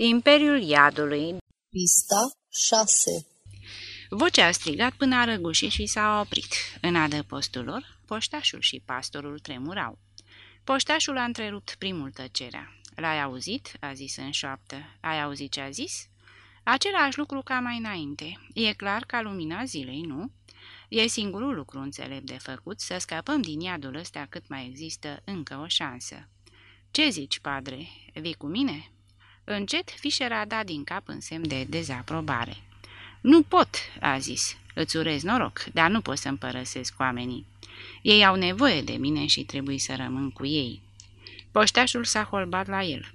Imperiul Iadului Pista 6 Vocea a strigat până a răgușit și s-a oprit. În adăpostul lor, poștașul și pastorul tremurau. Poștașul a întrerupt primul tăcerea. L-ai auzit?" a zis în șoaptă. Ai auzit ce a zis?" Același lucru ca mai înainte. E clar ca lumina zilei, nu?" E singurul lucru înțelept de făcut, să scăpăm din iadul ăsta cât mai există încă o șansă." Ce zici, padre? Vii cu mine?" Încet, Fischer a dat din cap în semn de dezaprobare. Nu pot," a zis. Îți urez noroc, dar nu pot să-mi părăsesc oamenii. Ei au nevoie de mine și trebuie să rămân cu ei." Poștașul s-a holbat la el.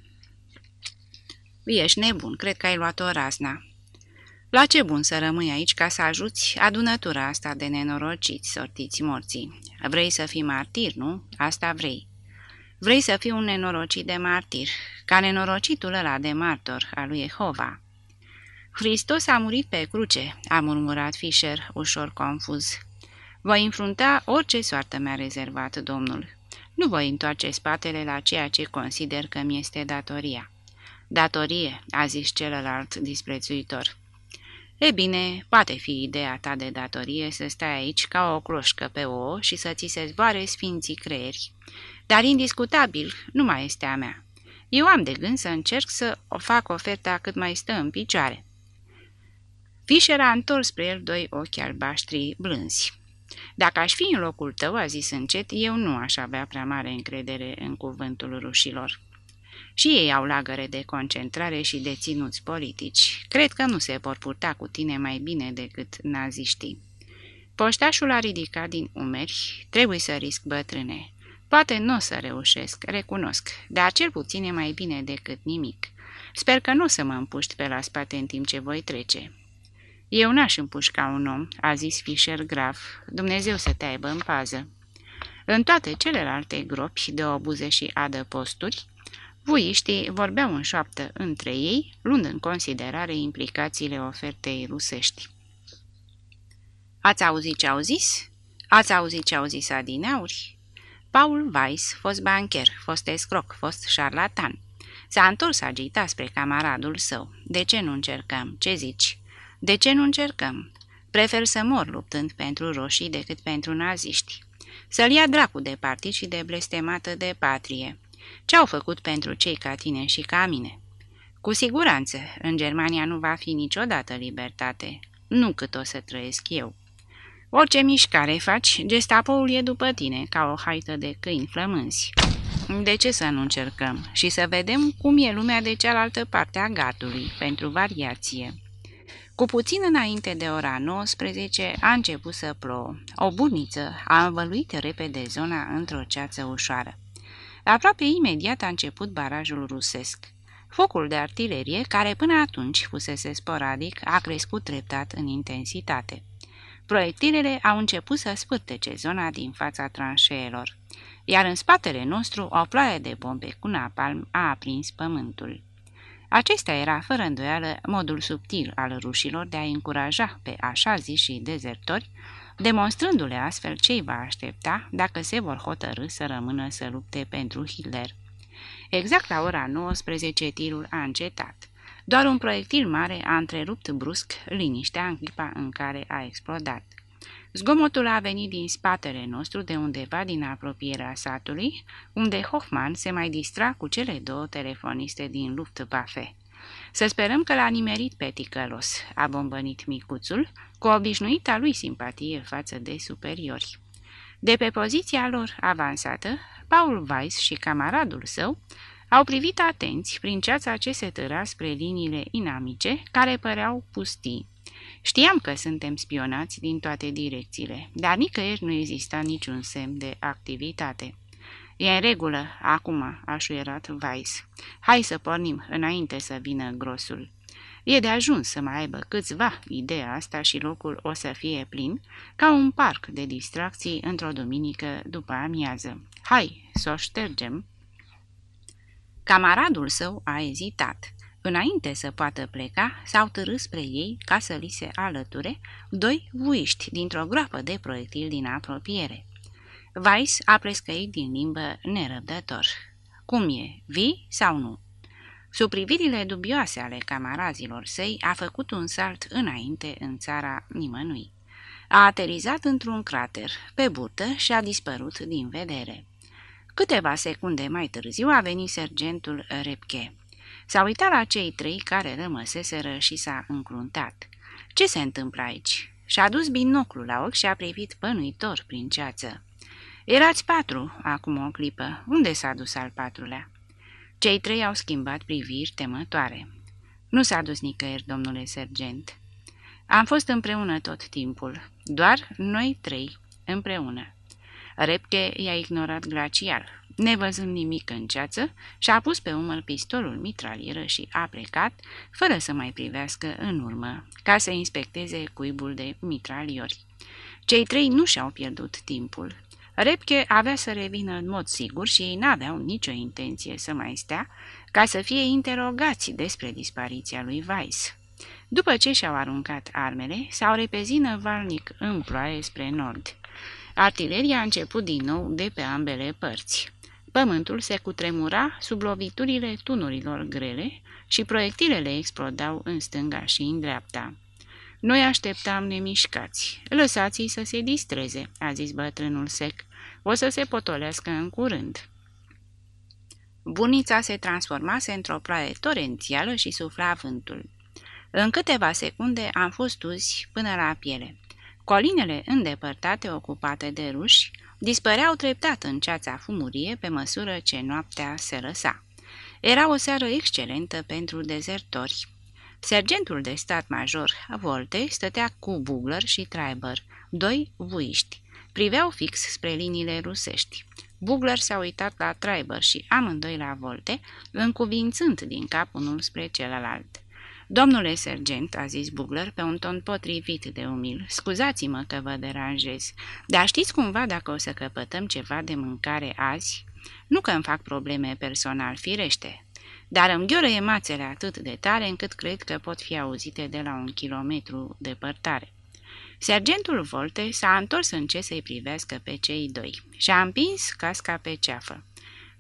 Ești nebun, cred că ai luat-o razna." La ce bun să rămâi aici ca să ajuți adunătura asta de nenorociți, sortiți morții? Vrei să fii martir, nu? Asta vrei. Vrei să fii un nenorocit de martir, ca nenorocitul ăla de martor al lui Jehova. Hristos a murit pe cruce, a murmurat Fischer, ușor confuz. Voi înfrunta orice soartă mi-a rezervat Domnul. Nu voi întoarce spatele la ceea ce consider că mi este datoria. Datorie, a zis celălalt disprețuitor. E bine, poate fi ideea ta de datorie să stai aici ca o cloșcă pe ouă și să ți se zboare sfinții creieri. Dar indiscutabil nu mai este a mea. Eu am de gând să încerc să o fac oferta cât mai stă în picioare. Fischer a întors spre el doi ochi albaștri blânzi. Dacă aș fi în locul tău, a zis încet, eu nu aș avea prea mare încredere în cuvântul rușilor. Și ei au lagăre de concentrare și de ținuți politici. Cred că nu se vor purta cu tine mai bine decât naziștii. Poștașul a ridicat din umeri. Trebuie să risc, bătrâne. Poate nu o să reușesc, recunosc, dar cel puțin e mai bine decât nimic. Sper că nu o să mă împuști pe la spate în timp ce voi trece. Eu n-aș împușca un om, a zis Fischer grav. Dumnezeu să te aibă în pază. În toate celelalte gropi de obuze și adăposturi, Vuiștii vorbeau în șoaptă între ei, luând în considerare implicațiile ofertei rusești. Ați auzit ce au zis? Ați auzit ce au zis adineauri? Paul Weiss, fost bancher, fost escroc, fost șarlatan. S-a întors agitat spre camaradul său. De ce nu încercăm? Ce zici? De ce nu încercăm? Prefer să mor luptând pentru roșii decât pentru naziști. Să-l ia dracu de partid și de blestemată de patrie. Ce-au făcut pentru cei ca tine și ca mine? Cu siguranță, în Germania nu va fi niciodată libertate, nu cât o să trăiesc eu. Orice mișcare faci, gestapoul e după tine, ca o haită de câini flămânzi. De ce să nu încercăm și să vedem cum e lumea de cealaltă parte a gardului, pentru variație? Cu puțin înainte de ora 19 a început să plouă. O buniță a învăluit repede zona într-o ceață ușoară. Aproape imediat a început barajul rusesc. Focul de artilerie, care până atunci fusese sporadic, a crescut treptat în intensitate. Proiectilele au început să spârtece zona din fața tranșeelor, iar în spatele nostru o ploaie de bombe cu napalm a aprins pământul. Acesta era, fără îndoială, modul subtil al rușilor de a încuraja pe așa zi și dezertori demonstrându-le astfel ce îi va aștepta dacă se vor hotărâ să rămână să lupte pentru Hitler. Exact la ora 19 tirul a încetat. Doar un proiectil mare a întrerupt brusc liniștea în clipa în care a explodat. Zgomotul a venit din spatele nostru de undeva din apropierea satului, unde Hoffman se mai distra cu cele două telefoniste din Luftwaffe. Să sperăm că l-a nimerit pe ticălos, a bombănit micuțul, cu obișnuita lui simpatie față de superiori. De pe poziția lor avansată, Paul Weiss și camaradul său au privit atenți prin ceața ce se tăra spre liniile inamice, care păreau pustii. Știam că suntem spionați din toate direcțiile, dar nicăieri nu exista niciun semn de activitate. E în regulă, acum, a șuierat Weiss. Hai să pornim, înainte să vină grosul. E de ajuns să mai aibă câțiva ideea asta și locul o să fie plin, ca un parc de distracții într-o duminică după amiază. Hai, să o ștergem. Camaradul său a ezitat. Înainte să poată pleca, s-au târât spre ei ca să li se alăture doi vuiști dintr-o groapă de proiectil din apropiere. Weiss a prescăit din limbă nerăbdător. Cum e, vii sau nu?" Sub privirile dubioase ale camarazilor săi, a făcut un salt înainte în țara nimănui. A aterizat într-un crater, pe burtă, și a dispărut din vedere. Câteva secunde mai târziu a venit sergentul Repche. S-a uitat la cei trei care rămăseseră și s-a încruntat. Ce se întâmplă aici?" Și-a dus binoclul la ochi și a privit pănuitor prin ceață. Erați patru, acum o clipă. Unde s-a dus al patrulea?" Cei trei au schimbat priviri temătoare. Nu s-a dus nicăieri, domnule sergent. Am fost împreună tot timpul, doar noi trei, împreună. Repche i-a ignorat glacial, nevăzând nimic în ceață, și-a pus pe umăr pistolul mitralieră și a plecat, fără să mai privească în urmă, ca să inspecteze cuibul de mitraliori. Cei trei nu și-au pierdut timpul. Repche avea să revină în mod sigur și ei n-aveau nicio intenție să mai stea ca să fie interogați despre dispariția lui Weiss. După ce și-au aruncat armele, s-au repezit năvalnic în ploaie spre nord. Artileria a început din nou de pe ambele părți. Pământul se cutremura sub loviturile tunurilor grele și proiectilele explodau în stânga și în dreapta. Noi așteptam nemișcați. Lăsați-i să se distreze, a zis bătrânul sec. O să se potolească în curând. Bunița se transformase într-o ploaie torențială și sufla vântul. În câteva secunde am fost uzi până la piele. Colinele îndepărtate ocupate de ruși dispăreau treptat în ceața fumurie pe măsură ce noaptea se lăsa. Era o seară excelentă pentru dezertori. Sergentul de stat major Volte stătea cu Bugler și Treiber, doi vuiști. Priveau fix spre liniile rusești. Bugler s-a uitat la Treiber și amândoi la Volte, încuvințând din cap unul spre celălalt. Domnule sergent," a zis Bugler pe un ton potrivit de umil, scuzați-mă că vă deranjez, dar știți cumva dacă o să căpătăm ceva de mâncare azi? Nu că îmi fac probleme personal, firește, dar îmi ghiorăie mațele atât de tare încât cred că pot fi auzite de la un kilometru depărtare. Sergentul Volte s-a întors în ce să-i privească pe cei doi și a împins casca pe ceafă.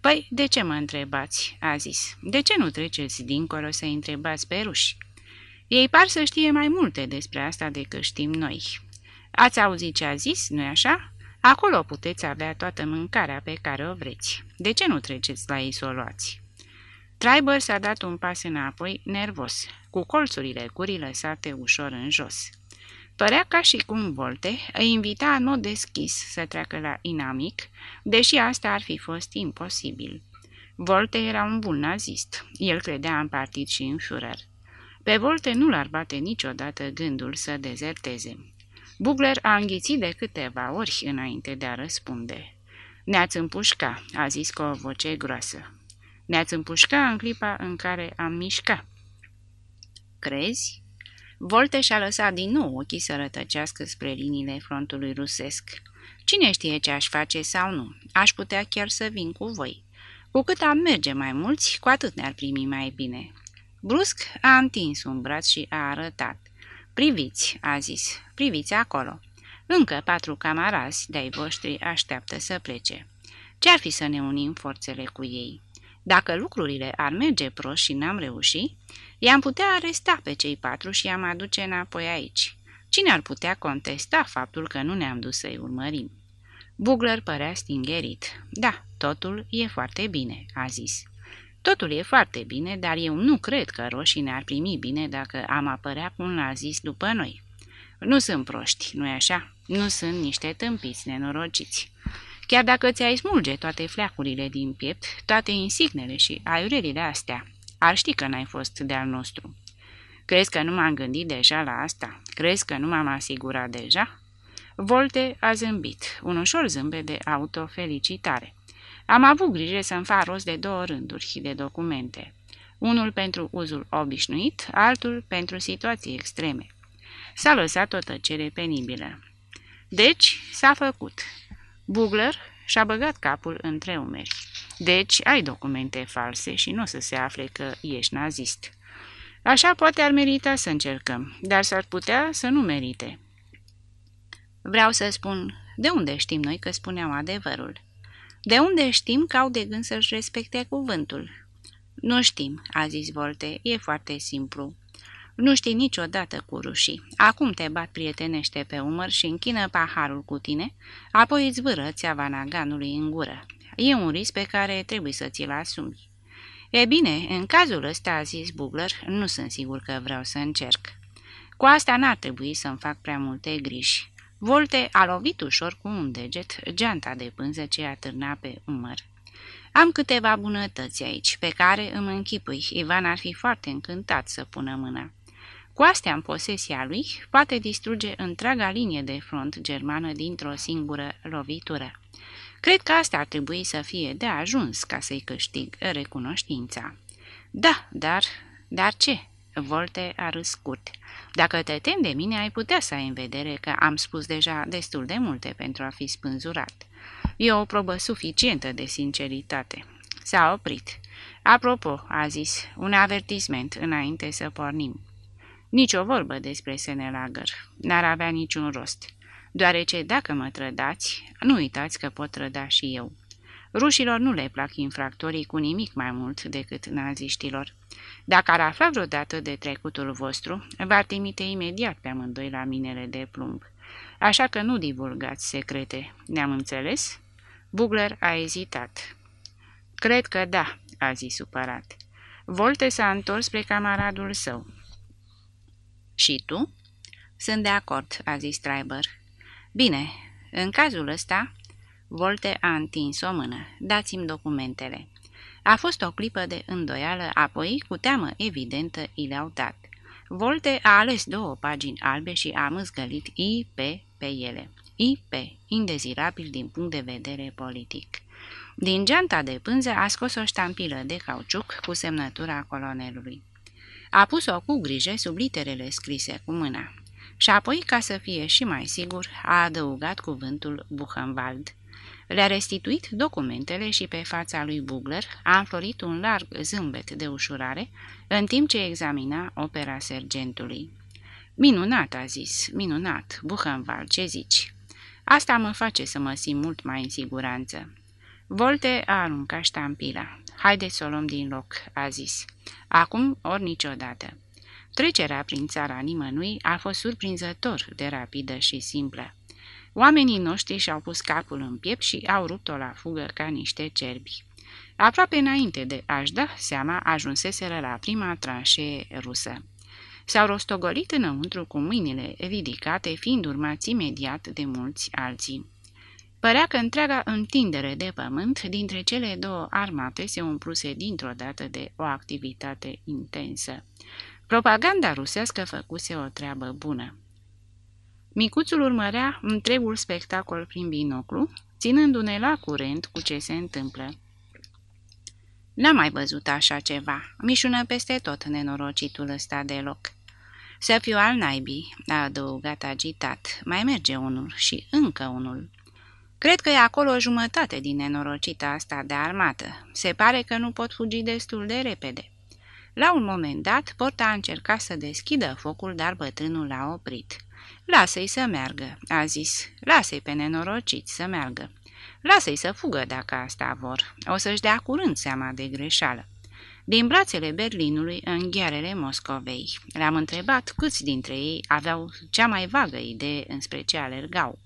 Păi, de ce mă întrebați?" a zis. De ce nu treceți dincolo să-i întrebați pe ruși?" Ei par să știe mai multe despre asta decât știm noi. Ați auzit ce a zis, nu-i așa? Acolo puteți avea toată mâncarea pe care o vreți. De ce nu treceți la ei să o luați?" Traiber s-a dat un pas înapoi, nervos, cu colțurile gurii lăsate ușor în jos. Părea ca și cum Volte îi invita în mod deschis să treacă la inamic, deși asta ar fi fost imposibil. Volte era un bun nazist. El credea în partid și în Führer. Pe Volte nu l-ar bate niciodată gândul să dezerteze. Bugler a înghițit de câteva ori înainte de a răspunde. Ne-ați împușca, a zis cu o voce groasă. Ne-ați împușca în clipa în care am mișcat. Crezi? Volte și-a lăsat din nou ochii să rătăcească spre liniile frontului rusesc. Cine știe ce aș face sau nu? Aș putea chiar să vin cu voi. Cu cât am merge mai mulți, cu atât ne-ar primi mai bine. Brusc a întins un braț și a arătat. Priviți, a zis, priviți acolo. Încă patru camarazi de-ai voștri așteaptă să plece. Ce-ar fi să ne unim forțele cu ei? Dacă lucrurile ar merge prost și n-am reușit, i-am putea aresta pe cei patru și i-am aduce înapoi aici. Cine ar putea contesta faptul că nu ne-am dus să-i urmărim? Bugler părea stingerit. Da, totul e foarte bine, a zis. Totul e foarte bine, dar eu nu cred că roșii ne-ar primi bine dacă am apărea cu un nazist după noi. Nu sunt proști, nu-i așa? Nu sunt niște tâmpiți nenorociți. Chiar dacă ți-ai smulge toate fleacurile din piept, toate insignele și aiurerile astea, ar ști că n-ai fost de-al nostru. Crezi că nu m-am gândit deja la asta? Crezi că nu m-am asigurat deja?" Volte a zâmbit, un ușor zâmbet de autofelicitare. Am avut grijă să-mi fac rost de două rânduri de documente. Unul pentru uzul obișnuit, altul pentru situații extreme. S-a lăsat o tăcere penibilă. Deci, s-a făcut. Bugler și-a băgat capul între umeri. Deci ai documente false și nu o să se afle că ești nazist. Așa poate ar merita să încercăm, dar s-ar putea să nu merite. Vreau să spun, de unde știm noi că spuneau adevărul? De unde știm că au de gând să-și respecte cuvântul? Nu știm, a zis Volte, e foarte simplu. Nu știi niciodată cu rușii. Acum te bat prietenește pe umăr și închină paharul cu tine, apoi îți vâră țeava naganului în gură. E un risc pe care trebuie să ți-l asumi. E bine, în cazul ăsta, a zis Bugler, nu sunt sigur că vreau să încerc. Cu asta n-ar trebui să-mi fac prea multe griji. Volte a lovit ușor cu un deget geanta de pânză ce atârna pe umăr. Am câteva bunătăți aici, pe care îmi închipui. Ivan ar fi foarte încântat să pună mâna. Cu astea în posesia lui, poate distruge întreaga linie de front germană dintr-o singură lovitură. Cred că asta ar trebui să fie de ajuns ca să-i câștig recunoștința. Da, dar... dar ce? Volte a râs scurt. Dacă te tem de mine, ai putea să ai în vedere că am spus deja destul de multe pentru a fi spânzurat. E o probă suficientă de sinceritate. S-a oprit. Apropo, a zis, un avertisment înainte să pornim. Nici o vorbă despre Senelagăr. N-ar avea niciun rost. Deoarece dacă mă trădați, nu uitați că pot trăda și eu. Rușilor nu le plac infractorii cu nimic mai mult decât naziștilor. Dacă ar afla vreodată de trecutul vostru, va trimite imediat pe amândoi la minele de plumb. Așa că nu divulgați secrete. Ne-am înțeles?" Bugler a ezitat. Cred că da," a zis supărat. Volte s-a întors spre camaradul său. Și tu?" Sunt de acord," a zis Treiber. Bine, în cazul ăsta, Volte a întins o mână. Dați-mi documentele. A fost o clipă de îndoială, apoi, cu teamă evidentă, i le-au dat. Volte a ales două pagini albe și a mâzgălit IP pe ele. IP, indezirabil din punct de vedere politic. Din geanta de pânză a scos o ștampilă de cauciuc cu semnătura colonelului. A pus-o cu grijă sub literele scrise cu mâna și apoi, ca să fie și mai sigur, a adăugat cuvântul Buchenwald. Le-a restituit documentele și pe fața lui Bugler a înflorit un larg zâmbet de ușurare, în timp ce examina opera sergentului. Minunat, a zis, minunat, Buchenwald, ce zici? Asta mă face să mă simt mult mai în siguranță. Volte a aruncat ștampila. Haideți să o luăm din loc, a zis. Acum ori niciodată. Trecerea prin țara nimănui a fost surprinzător de rapidă și simplă. Oamenii noștri și-au pus capul în piept și au rupt-o la fugă ca niște cerbi. Aproape înainte de a-și da seama, ajunseseră la prima tranșee rusă. S-au rostogolit înăuntru cu mâinile ridicate, fiind urmați imediat de mulți alții. Părea că întreaga întindere de pământ dintre cele două armate se umpluse dintr-o dată de o activitate intensă. Propaganda rusească făcuse o treabă bună. Micuțul urmărea întregul spectacol prin binoclu, ținându-ne la curent cu ce se întâmplă. N-am mai văzut așa ceva, mișună peste tot nenorocitul ăsta deloc. Să fiu al naibii, a adăugat agitat, mai merge unul și încă unul. Cred că e acolo o jumătate din nenorocita asta de armată. Se pare că nu pot fugi destul de repede. La un moment dat, porta a încercat să deschidă focul, dar bătrânul l-a oprit. Lasă-i să meargă," a zis. Lasă-i pe nenorociți să meargă. Lasă-i să fugă dacă asta vor. O să-și dea curând seama de greșeală." Din brațele Berlinului în ghearele Moscovei. Le-am întrebat câți dintre ei aveau cea mai vagă idee înspre ce alergau.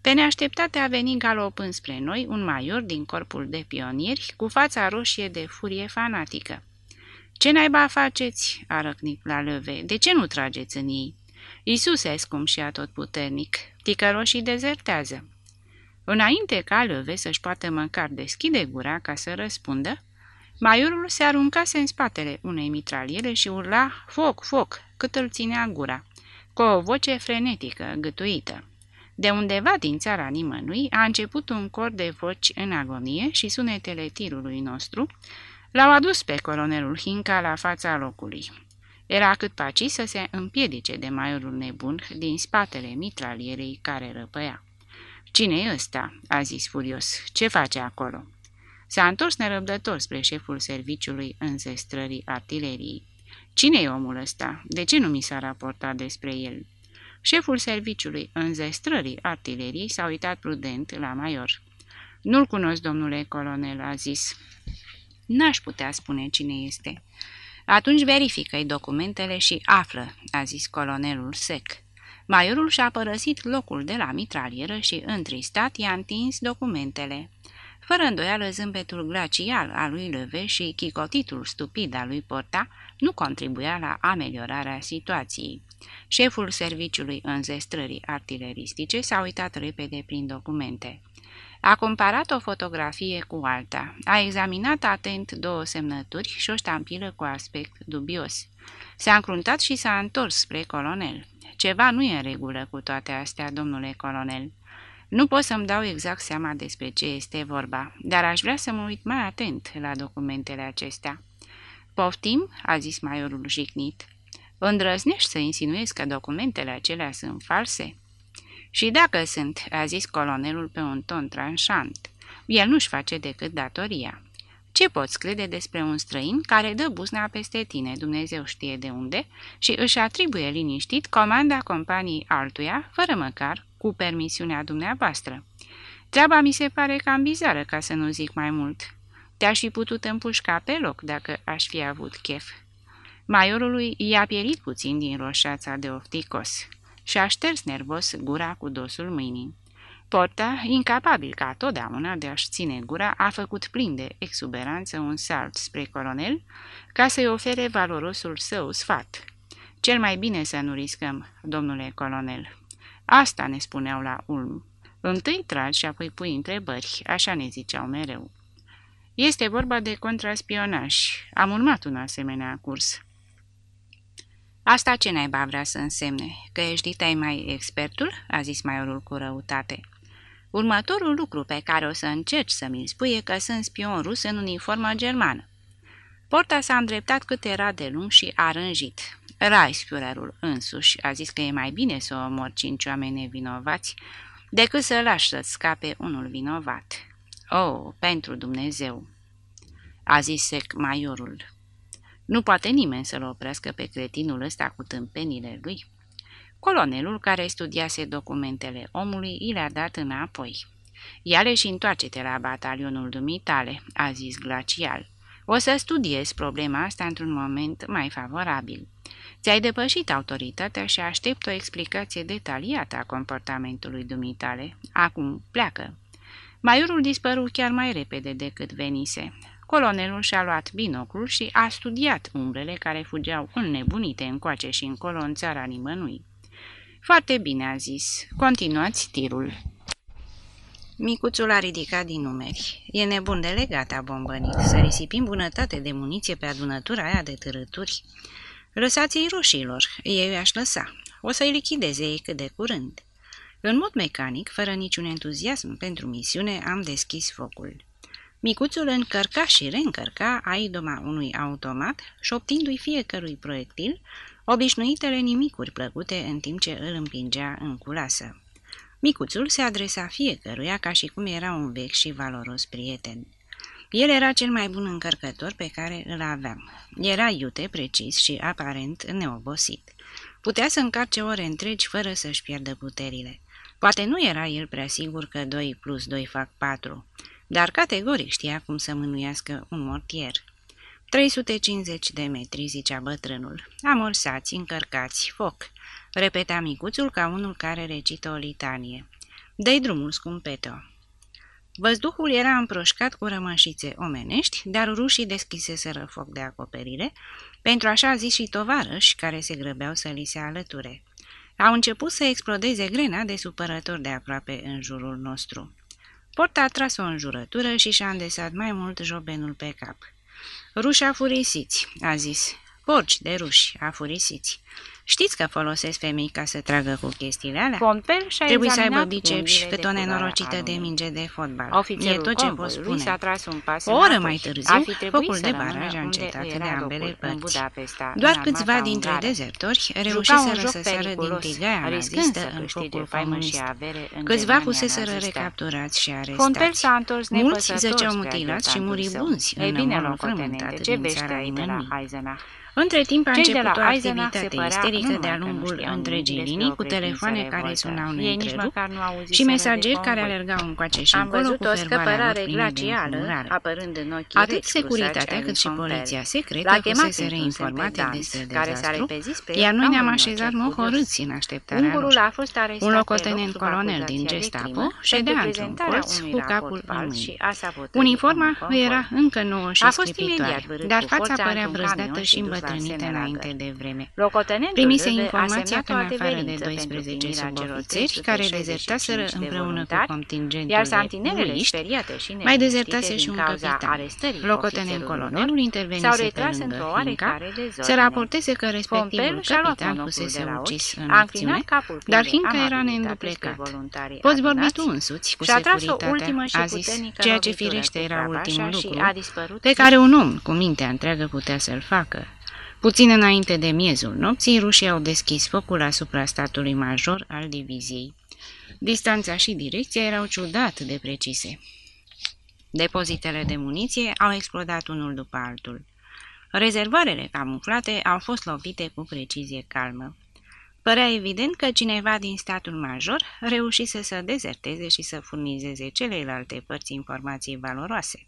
Pe neașteptate a venit galopând spre noi un maior din corpul de pionieri cu fața roșie de furie fanatică. Ce naiba faceți?" a răcnit la lăve. De ce nu trageți în ei?" Iisuse, scum și atotputernic, ticăroșii dezertează." Înainte ca lăve să-și poată măcar deschide gura ca să răspundă, maiorul se aruncase în spatele unei mitraliere și urla foc, foc, cât îl ținea gura, cu o voce frenetică, gâtuită. De undeva din țara nimănui a început un cor de voci în agonie și sunetele tirului nostru L-au adus pe colonelul Hinca la fața locului. Era cât paci să se împiedice de maiorul nebun din spatele mitralierei care răpăia. cine e ăsta?" a zis furios. Ce face acolo?" S-a întors nerăbdător spre șeful serviciului înzestrării artileriei. cine e omul ăsta? De ce nu mi s-a raportat despre el?" Șeful serviciului înzestrării artileriei s-a uitat prudent la maior. Nu-l cunosc, domnule colonel," a zis. N-aș putea spune cine este. Atunci verifică-i documentele și află, a zis colonelul sec. Maiorul și-a părăsit locul de la mitralieră și, întristat, i-a întins documentele. Fără îndoială, zâmbetul glacial al lui Leve și chicotitul stupid al lui Porta nu contribuia la ameliorarea situației. Șeful serviciului înzestrării artileristice s-a uitat repede prin documente. A comparat o fotografie cu alta, a examinat atent două semnături și o ștampilă cu aspect dubios. S-a încruntat și s-a întors spre colonel. Ceva nu e în regulă cu toate astea, domnule colonel. Nu pot să-mi dau exact seama despre ce este vorba, dar aș vrea să mă uit mai atent la documentele acestea. Poftim?" a zis maiorul jignit. Îndrăznești să insinuezi că documentele acelea sunt false?" Și dacă sunt," a zis colonelul pe un ton tranșant, el nu-și face decât datoria. Ce poți crede despre un străin care dă buzna peste tine, Dumnezeu știe de unde, și își atribuie liniștit comanda companiei altuia, fără măcar cu permisiunea dumneavoastră? Treaba mi se pare cam bizară, ca să nu zic mai mult. Te-aș fi putut împușca pe loc dacă aș fi avut chef. Maiorului i-a pierit puțin din roșața de ofticos și a șters nervos gura cu dosul mâinii. Porta, incapabil ca totdeauna de a-și ține gura, a făcut plin de exuberanță un salt spre colonel ca să-i ofere valorosul său sfat. Cel mai bine să nu riscăm, domnule colonel. Asta ne spuneau la Ulm. Întâi tragi și apoi pui întrebări, așa ne ziceau mereu. Este vorba de contraspionaj. Am urmat un asemenea curs. Asta ce naiba vrea să însemne? Că ești ditai mai expertul?" a zis maiorul cu răutate. Următorul lucru pe care o să încerci să mi-l spui e că sunt spion rus în uniformă germană. Porta s-a îndreptat cât era de lung și a rânjit. Reichsführerul însuși a zis că e mai bine să omor cinci oameni nevinovați decât să lași să-ți scape unul vinovat. Oh, pentru Dumnezeu!" a zis sec maiorul. Nu poate nimeni să-l oprească pe cretinul ăsta cu tâmpenile lui. Colonelul, care studiase documentele omului, i le-a dat înapoi. Ia-le și întoarce-te la batalionul dumitale, a zis glacial. O să studiezi problema asta într-un moment mai favorabil. Ți-ai depășit autoritatea și aștept o explicație detaliată a comportamentului dumitale. Acum pleacă. Maiorul dispăru chiar mai repede decât venise. Colonelul și-a luat binoclul și a studiat umbrele care fugeau înnebunite încoace și încolo în țara nimănui. Foarte bine, a zis. Continuați tirul. Micuțul a ridicat din numeri. E nebun de legat, a bombănit. Să risipim bunătate de muniție pe adunătura aia de târături. Lăsați-i rușilor, ei aș lăsa. O să-i lichideze ei cât de curând. În mod mecanic, fără niciun entuziasm pentru misiune, am deschis focul. Micuțul încărca și reîncărca aidoma unui automat, șoptindu-i fiecărui proiectil obișnuitele nimicuri plăcute în timp ce îl împingea în culasă. Micuțul se adresa fiecăruia ca și cum era un vechi și valoros prieten. El era cel mai bun încărcător pe care îl aveam. Era iute, precis și aparent neobosit. Putea să încarce ore întregi fără să-și pierdă puterile. Poate nu era el prea sigur că 2 plus 2 fac 4, dar categoric știa cum să mânuiască un mortier. 350 de metri, zicea bătrânul. Amorsați, încărcați, foc, repeta micuțul ca unul care recită o litanie. Dă-i drumul, scumpeto. Văzduhul era împroșcat cu rămășițe omenești, dar rușii deschiseseră foc de acoperire, pentru așa zis și tovarăși care se grăbeau să li se alăture. Au început să explodeze grena de supărători de aproape în jurul nostru. Porta a tras o înjurătură și și-a îndesat mai mult jobenul pe cap. Ruși afurisiți, a zis. Porci de ruși afurisiți. Știți că folosesc femei ca să tragă cu chestiile alea? Pompel și-a Trebuie să aibă biceps cât o nenorocită de minge de fotbal. Ofițerul e tot ce pot spune. S-a tras un pas o oră înapoi. mai Ar târziu, fi trebuit focul să de rămână baraj a unde încetat era de ambele locul, în părți. Budapesta, Doar în câțiva armata dintre ungară. dezertori Juca un reușiseră joc să sară din periculos, tigaia riscând nazistă să în câștige focul faimă și comunist. avere în Câțiva Germania fuseseră nazistă. recapturați și Pompel arestați. s-a întors Mulți nepăsător zăceau spre mutilați și adjutantul muribunzi său. Ei în bine, omorul locotenente, frământat ce din vești țara ai de la nimănui. Eisenach? Între timp a Cei de început la o Eisenach se activitate părea isterică comunică de-a lungul întregii linii cu telefoane care sunau neîntrerupt și mesageri care alergau încoace și încolo cu fervoarea lor plină de apărând în ochii Atât securitatea cât și poliția secretă fuseseră informate despre dezastru, iar noi ne-am așezat mohorâți în așteptarea lor. Un locotenent colonel din Gestapo ședea într-un colț cu capul în mâini. Uniforma era încă nouă și scripitoare, dar fața părea brăzdată și îmbătrânită înainte de vreme. Primise informația că în afară de 12 subofițeri care dezertaseră împreună cu contingentul de puiști, mai dezertase și un capitan. Locotenent colonelul intervenise pe lângă Hinca să raporteze că respectivul capitan fusese ucis în acțiune, dar Hinca era neînduplecat. Poți vorbi tu însuți cu securitatea, a zis, ceea ce firește era ultimul lucru pe care un om cu mintea întreagă putea să-l facă. Puțin înainte de miezul nopții, rușii au deschis focul asupra statului major al diviziei. Distanța și direcția erau ciudat de precise. Depozitele de muniție au explodat unul după altul. Rezervoarele camuflate au fost lovite cu precizie calmă. Părea evident că cineva din statul major reușise să dezerteze și să furnizeze celelalte părți informații valoroase.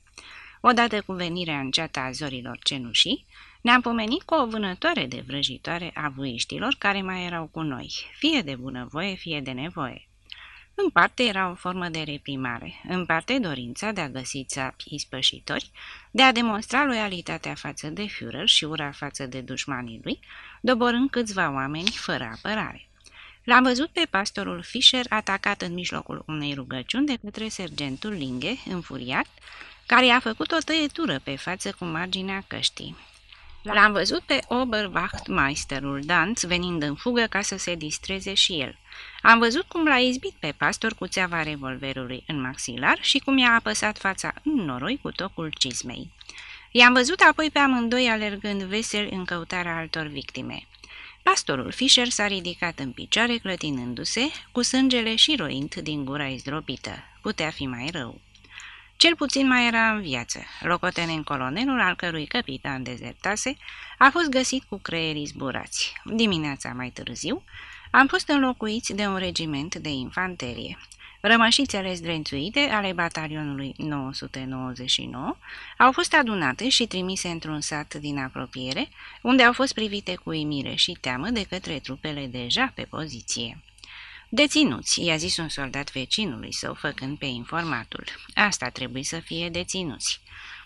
Odată cu venirea înceată a zorilor cenușii, ne-am pomenit cu o vânătoare de vrăjitoare a vuiștilor care mai erau cu noi, fie de bunăvoie, fie de nevoie. În parte era o formă de reprimare, în parte dorința de a găsi țapi ispășitori, de a demonstra loialitatea față de Führer și ura față de dușmanii lui, doborând câțiva oameni fără apărare. L-am văzut pe pastorul Fischer atacat în mijlocul unei rugăciuni de către sergentul Linge, înfuriat, care i-a făcut o tăietură pe față cu marginea căștii. L-am văzut pe Oberwachtmeisterul Danț venind în fugă ca să se distreze și el. Am văzut cum l-a izbit pe pastor cu țeava revolverului în maxilar și cum i-a apăsat fața în noroi cu tocul cizmei. I-am văzut apoi pe amândoi alergând veseli în căutarea altor victime. Pastorul Fischer s-a ridicat în picioare clătinându-se, cu sângele și roind din gura izdrobită. Putea fi mai rău. Cel puțin mai era în viață. Locotenent colonelul, al cărui capitan dezertase, a fost găsit cu creierii zburați. Dimineața mai târziu, am fost înlocuiți de un regiment de infanterie. Rămășițele zdrențuite ale batalionului 999 au fost adunate și trimise într-un sat din apropiere, unde au fost privite cu uimire și teamă de către trupele deja pe poziție. Deținuți, i-a zis un soldat vecinului său, făcând pe informatul. Asta trebuie să fie deținuți.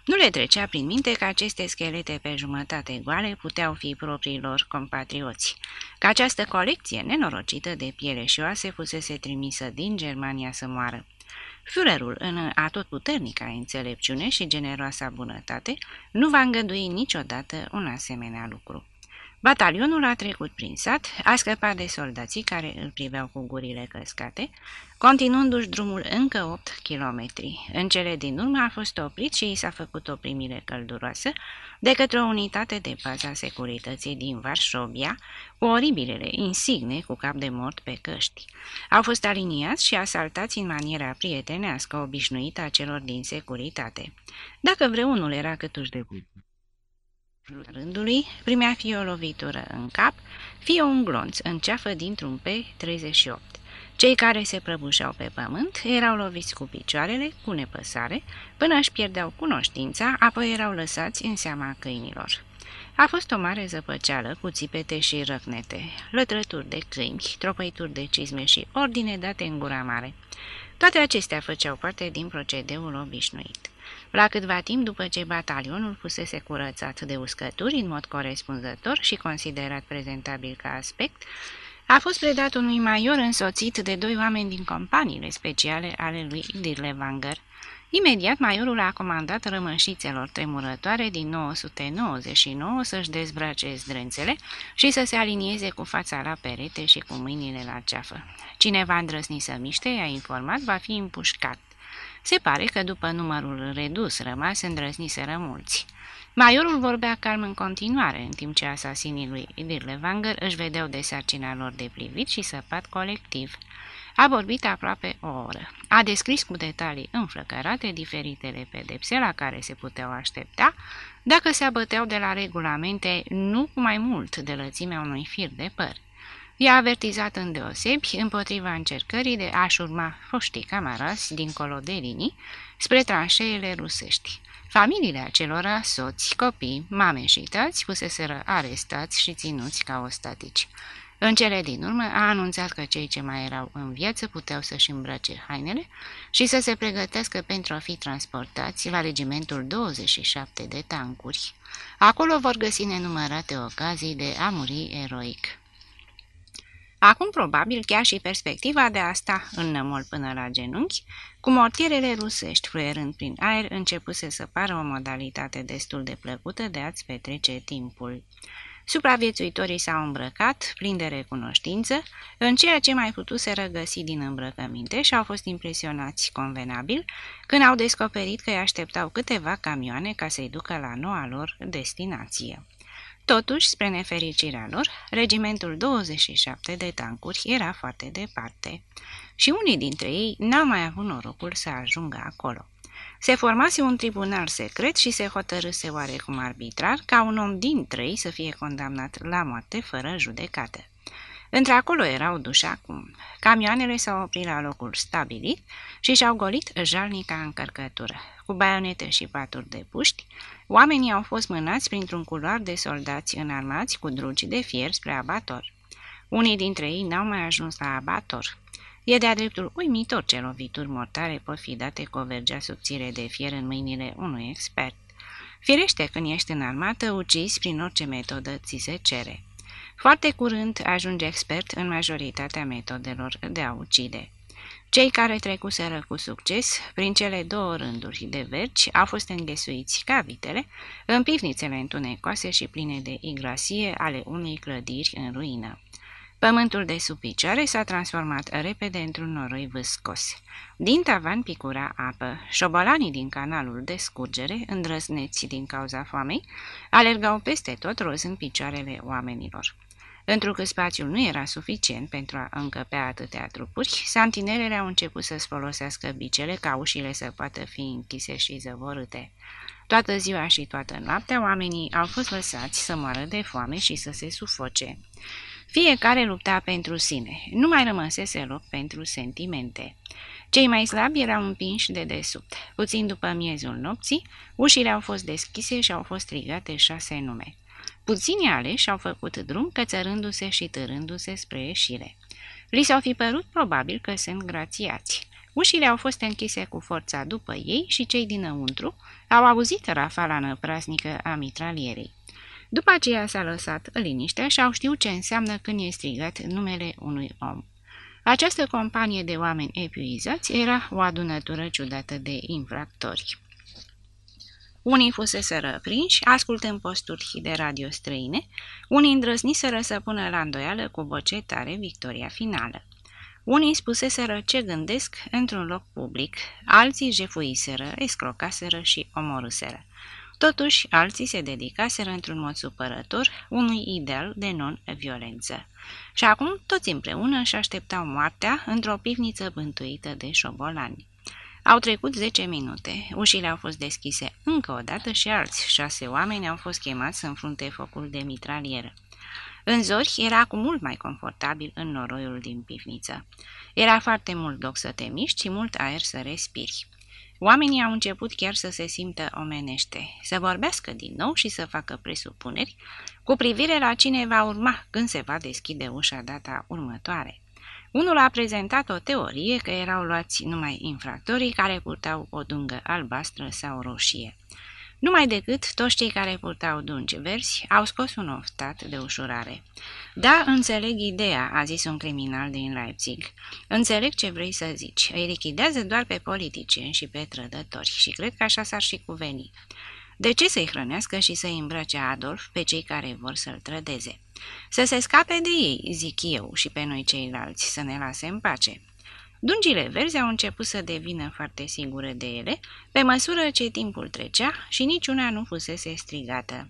Nu le trecea prin minte că aceste schelete pe jumătate goale puteau fi propriilor compatrioți, că această colecție nenorocită de piele și oase fusese trimisă din Germania să moară. Führerul, în atotputernica înțelepciune și generoasa bunătate, nu va îngădui niciodată un asemenea lucru. Batalionul a trecut prin sat, a scăpat de soldații care îl priveau cu gurile căscate, continuându-și drumul încă 8 kilometri. În cele din urmă a fost oprit și i s-a făcut o primire călduroasă de către o unitate de pază a securității din Varșovia, cu oribilele insigne cu cap de mort pe căști. Au fost aliniați și asaltați în maniera prietenească obișnuită a celor din securitate. Dacă vreunul era câtuși de rândului, primea fie o lovitură în cap, fie un glonț în ceafă dintr-un P-38. Cei care se prăbușeau pe pământ erau loviți cu picioarele, cu nepăsare, până își pierdeau cunoștința, apoi erau lăsați în seama câinilor. A fost o mare zăpăceală cu țipete și răcnete, lătrături de câini, tropăituri de cizme și ordine date în gura mare. Toate acestea făceau parte din procedeul obișnuit. La câtva timp după ce batalionul fusese curățat de uscături în mod corespunzător și considerat prezentabil ca aspect, a fost predat unui maior însoțit de doi oameni din companiile speciale ale lui Dirlewanger. Imediat, maiorul a comandat rămășițelor tremurătoare din 999 să-și dezbrace zdrânțele și să se alinieze cu fața la perete și cu mâinile la ceafă. Cine va îndrăzni să miște, i-a informat, va fi împușcat. Se pare că după numărul redus rămas îndrăzniseră mulți. Maiorul vorbea calm în continuare, în timp ce asasinii lui Dirlewanger își vedeau de sarcina lor de privit și săpat colectiv. A vorbit aproape o oră. A descris cu detalii înflăcărate diferitele pedepse la care se puteau aștepta dacă se abăteau de la regulamente nu cu mai mult de lățimea unui fir de păr. I-a avertizat îndeosebi împotriva încercării de a-și urma foștii camarazi dincolo de linii spre tranșeele rusești. Familiile acelora, soți, copii, mame și tați, fuseseră arestați și ținuți ca ostatici. În cele din urmă a anunțat că cei ce mai erau în viață puteau să-și îmbrace hainele și să se pregătească pentru a fi transportați la regimentul 27 de tancuri. Acolo vor găsi nenumărate ocazii de a muri eroic. Acum, probabil, chiar și perspectiva de a sta în nămol până la genunchi, cu mortierele rusești fluierând prin aer, începuse să pară o modalitate destul de plăcută de a-ți petrece timpul. Supraviețuitorii s-au îmbrăcat, plin de recunoștință, în ceea ce mai putuse răgăsi din îmbrăcăminte și au fost impresionați convenabil când au descoperit că îi așteptau câteva camioane ca să-i ducă la noua lor destinație. Totuși, spre nefericirea lor, regimentul 27 de tancuri era foarte departe și unii dintre ei n-au mai avut norocul să ajungă acolo. Se formase un tribunal secret și se hotărâse oarecum arbitrar ca un om din trei să fie condamnat la moarte fără judecată. Într-acolo erau duși acum. Camioanele s-au oprit la locul stabilit și și-au golit jalnica încărcătură. Cu baionete și paturi de puști, oamenii au fost mânați printr-un culoar de soldați înarmați cu drugi de fier spre abator. Unii dintre ei n-au mai ajuns la abator. E de-a dreptul uimitor ce lovituri mortare pot fi date cu o vergea subțire de fier în mâinile unui expert. Firește, când ești în armată, ucizi prin orice metodă ți se cere. Foarte curând ajunge expert în majoritatea metodelor de a ucide. Cei care trecuseră cu succes prin cele două rânduri de verci au fost înghesuiți ca vitele în pivnițele întunecoase și pline de igrasie ale unei clădiri în ruină. Pământul de sub picioare s-a transformat repede într-un noroi vâscos. Din tavan picura apă. Șobolanii din canalul de scurgere, îndrăzneți din cauza foamei, alergau peste tot rozând picioarele oamenilor. Întrucât spațiul nu era suficient pentru a încăpea atâtea trupuri, santinelele au început să-ți folosească bicele ca ușile să poată fi închise și zăvorâte. Toată ziua și toată noaptea oamenii au fost lăsați să moară de foame și să se sufoce. Fiecare lupta pentru sine, nu mai rămăsese loc pentru sentimente. Cei mai slabi erau împinși de desubt. Puțin după miezul nopții, ușile au fost deschise și au fost strigate șase nume. Puțini aleși au făcut drum cățărându-se și târându-se spre ieșire. Li s-au fi părut probabil că sunt grațiați. Ușile au fost închise cu forța după ei și cei dinăuntru au auzit rafala năprasnică a mitralierei. După aceea s-a lăsat liniștea și au știut ce înseamnă când e strigat numele unui om. Această companie de oameni epuizați era o adunătură ciudată de infractori. Unii fusese prinși, ascultând posturi de radio străine, unii îndrăzniseră să pună la îndoială cu voce tare victoria finală. Unii spuseseră ce gândesc într-un loc public, alții jefuiseră, escrocaseră și omorâseră. Totuși, alții se dedicaseră într-un mod supărător unui ideal de non-violență. Și acum toți împreună își așteptau moartea într-o pivniță bântuită de șobolani. Au trecut zece minute, ușile au fost deschise încă o dată și alți șase oameni au fost chemați să înfrunte focul de mitralieră. În zori era cu mult mai confortabil în noroiul din pivniță. Era foarte mult loc să te miști și mult aer să respiri. Oamenii au început chiar să se simtă omenește, să vorbească din nou și să facă presupuneri cu privire la cine va urma când se va deschide ușa data următoare. Unul a prezentat o teorie că erau luați numai infractorii care purtau o dungă albastră sau roșie. Numai decât toți cei care purtau dungi verzi au scos un oftat de ușurare. Da, înțeleg ideea, a zis un criminal din Leipzig. Înțeleg ce vrei să zici. Îi lichidează doar pe politicieni și pe trădători și cred că așa s-ar și cuveni. De ce să-i hrănească și să-i îmbrace Adolf pe cei care vor să-l trădeze? Să se scape de ei, zic eu, și pe noi ceilalți, să ne lase în pace. Dungile verzi au început să devină foarte sigure de ele, pe măsură ce timpul trecea și niciuna nu fusese strigată.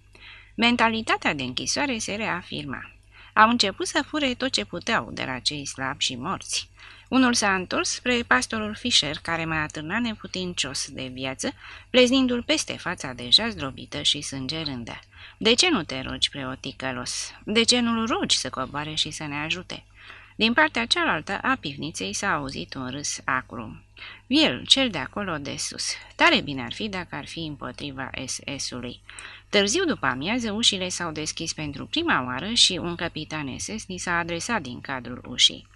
Mentalitatea de închisoare se reafirma. Au început să fure tot ce puteau de la cei slabi și morți. Unul s-a întors spre pastorul Fischer, care mai atârna neputincios de viață, pleznindu-l peste fața deja zdrobită și sângerândă. De ce nu te rogi, preoticălos? De ce nu-l rogi să coboare și să ne ajute?" Din partea cealaltă a pivniței s-a auzit un râs acru. El, cel de acolo de sus. Tare bine ar fi dacă ar fi împotriva SS-ului. Târziu după amiază, ușile s-au deschis pentru prima oară și un capitan SS ni s-a adresat din cadrul ușii.